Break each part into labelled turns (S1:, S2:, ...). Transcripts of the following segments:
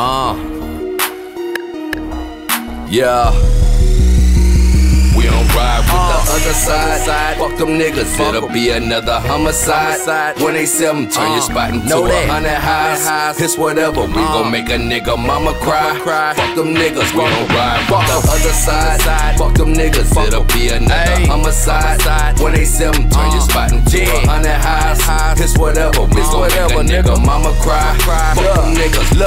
S1: Uh. Yeah. We don't ride with the uh. other side. Fuck them niggas, it'll be another homicide. When they sell them, turn your uh. spot into
S2: Know
S1: a
S2: that.
S1: hundred highs. Piss whatever, we gon' uh. make a nigga mama cry. cry Fuck them niggas, we don't ride with the other side. Fuck them niggas, it'll be another
S2: Ay.
S1: homicide. When they sell them, turn your spot into a hundred highs. Piss whatever, we gon' make a
S2: whatever,
S1: nigga
S2: nigga.
S1: mama cry. cry. Fuck them niggas,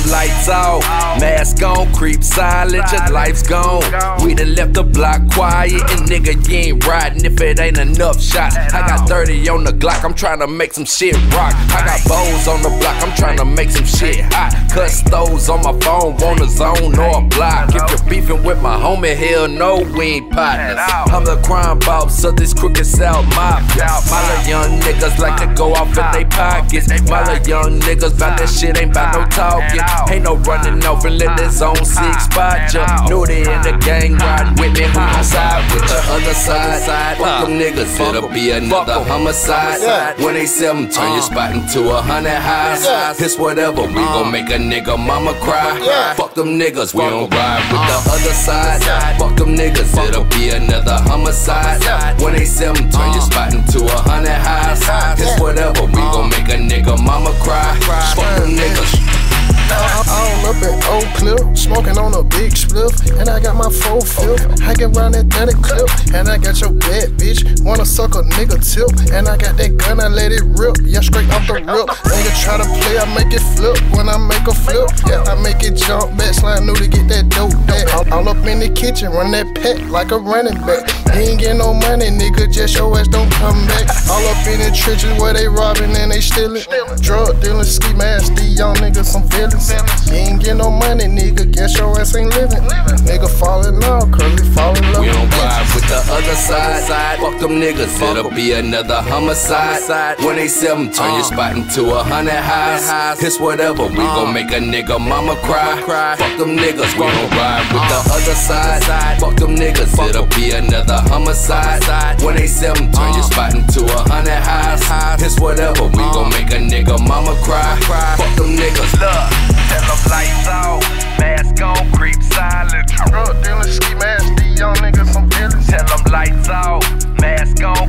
S1: them lights out. mask on, creep silent, your life's gone. We done left the block quiet, and nigga, you ain't riding if it ain't enough shots. I got 30 on the Glock, I'm trying to make some shit rock. I got bows on the block, I'm trying to make some shit hot. Custos on my phone, want a zone or a block. If you're beefing with my homie, hell no, we ain't partners. I'm the crime boss of this crooked South Mafia. My little young niggas like to go off in they pockets. My young niggas bout that shit, ain't bout no talking. Ain't no running off and let that zone six spot. ya. Know they in the gang riding with me, who gon' side with the other side? Fuck them niggas, it'll be another homicide. When they sell them, turn your spot into a hundred highs. Piss whatever, we gon' make a nigga mama cry. Fuck them niggas, we don't ride with the other side. Fuck them niggas, it'll be another homicide. When they sell them, turn your spot into a hundred highs. Piss whatever, we gon' make a nigga mama
S3: and I got my full fifth, hanging around that 30 clip, and I got your bad bitch, wanna suck a nigga tip, and I got that gun, I let it rip, yeah, straight off the rip. Nigga try to play, I make it flip, when I make a flip, yeah, I make it jump back, slide new to get that dope back. All, all up in the kitchen, run that pack like a running back. You ain't get no money, nigga, just your ass don't come back. All up in the trenches where they robbing and they stealing, drug dealing, ski mask, these young niggas some feelings. You ain't get no money, nigga, guess your ass ain't living. Nigga falling off, cause he fall in love
S1: We don't ride with the other side. side. Fuck them niggas, it'll be another homicide. When they sell them, turn your uh. spot into a hundred highs. Piss whatever, we gon' uh. make a nigga mama cry. Fuck them niggas, we don't ride with the uh. other side. Fuck them niggas, it'll be another homicide. 187, turn your spot into a hundred highs. It's whatever, we gon' make a nigga mama cry. Fuck them niggas. Look, tell them lights out,
S2: mask on, creep silent.
S3: Drug dealing, ski mask, these young niggas some villains.
S2: Tell them lights out, mask
S1: on.